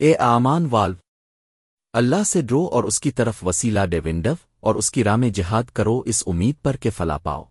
اے آمان والو، اللہ سے ڈرو اور اس کی طرف وسیلہ ڈیونڈو اور اس کی رام جہاد کرو اس امید پر کہ فلا پاؤ۔